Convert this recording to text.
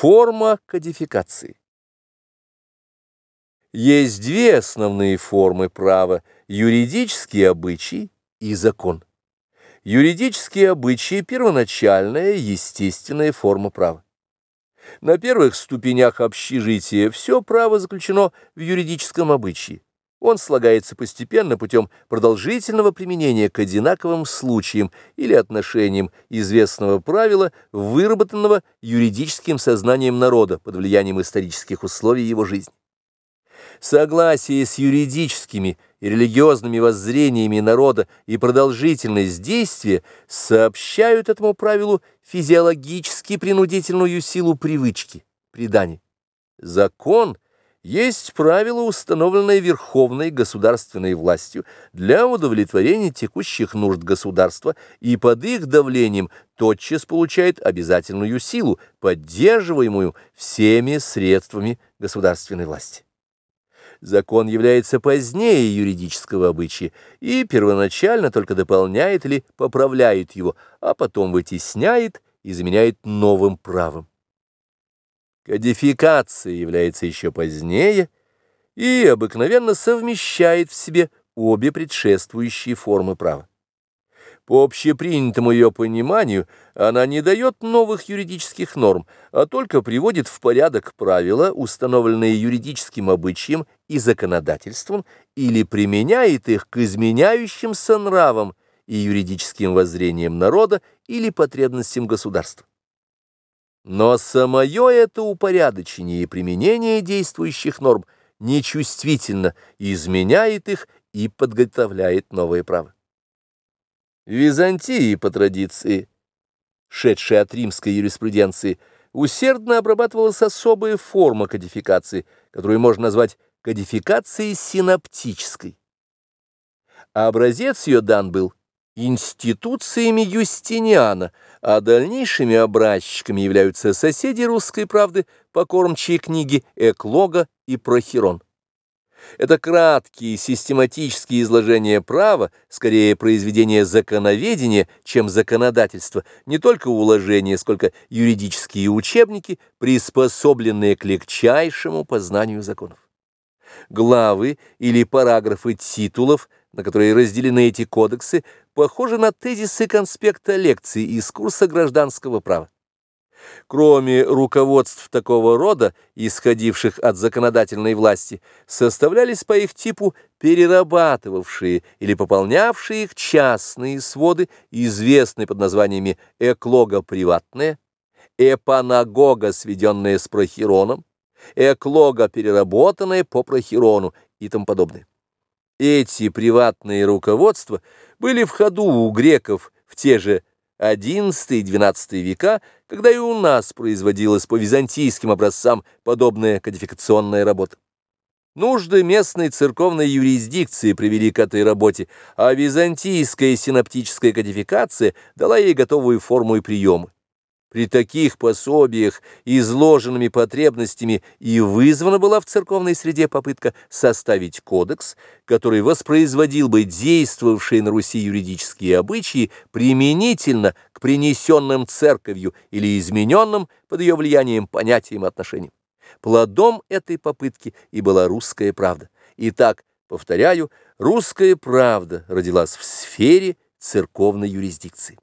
Форма кодификации. Есть две основные формы права – юридические обычаи и закон. Юридические обычаи – первоначальная, естественная форма права. На первых ступенях общежития все право заключено в юридическом обычае. Он слагается постепенно путем продолжительного применения к одинаковым случаям или отношениям известного правила, выработанного юридическим сознанием народа под влиянием исторических условий его жизни. Согласие с юридическими и религиозными воззрениями народа и продолжительность действия сообщают этому правилу физиологически принудительную силу привычки, предания. Закон – есть правило, установленное верховной государственной властью для удовлетворения текущих нужд государства и под их давлением тотчас получает обязательную силу, поддерживаемую всеми средствами государственной власти. Закон является позднее юридического обычая и первоначально только дополняет или поправляет его, а потом вытесняет и заменяет новым правом. Кодификация является еще позднее и обыкновенно совмещает в себе обе предшествующие формы права. По общепринятому ее пониманию, она не дает новых юридических норм, а только приводит в порядок правила, установленные юридическим обычаем и законодательством, или применяет их к изменяющимся нравам и юридическим воззрениям народа или потребностям государства. Но самое это упорядочение и применение действующих норм нечувствительно изменяет их и подготовляет новое право. В Византии по традиции, шедшей от римской юриспруденции, усердно обрабатывалась особая форма кодификации, которую можно назвать кодификацией синаптической. А образец ее дан был институциями Юстиниана, а дальнейшими образчиками являются соседи русской правды по кормчей книги Эклога и Прохирон. Это краткие систематические изложения права, скорее произведение законоведения, чем законодательство, не только уложения, сколько юридические учебники, приспособленные к легчайшему познанию законов. Главы или параграфы титулов, на которые разделены эти кодексы, похожи на тезисы конспекта лекций из курса гражданского права. Кроме руководств такого рода, исходивших от законодательной власти, составлялись по их типу перерабатывавшие или пополнявшие их частные своды, известные под названиями «эклога приватная», «эпанагога, сведенная с прохироном», «эклога, переработанная по прохирону» и тому подобное. Эти приватные руководства были в ходу у греков в те же XI-XII века, когда и у нас производилась по византийским образцам подобная кодификационная работа. Нужды местной церковной юрисдикции привели к этой работе, а византийская синаптическая кодификация дала ей готовую форму и приемы. При таких пособиях, изложенными потребностями, и вызвана была в церковной среде попытка составить кодекс, который воспроизводил бы действовавшие на Руси юридические обычаи применительно к принесенным церковью или измененным под ее влиянием понятиям и отношениям. Плодом этой попытки и была русская правда. Итак, повторяю, русская правда родилась в сфере церковной юрисдикции.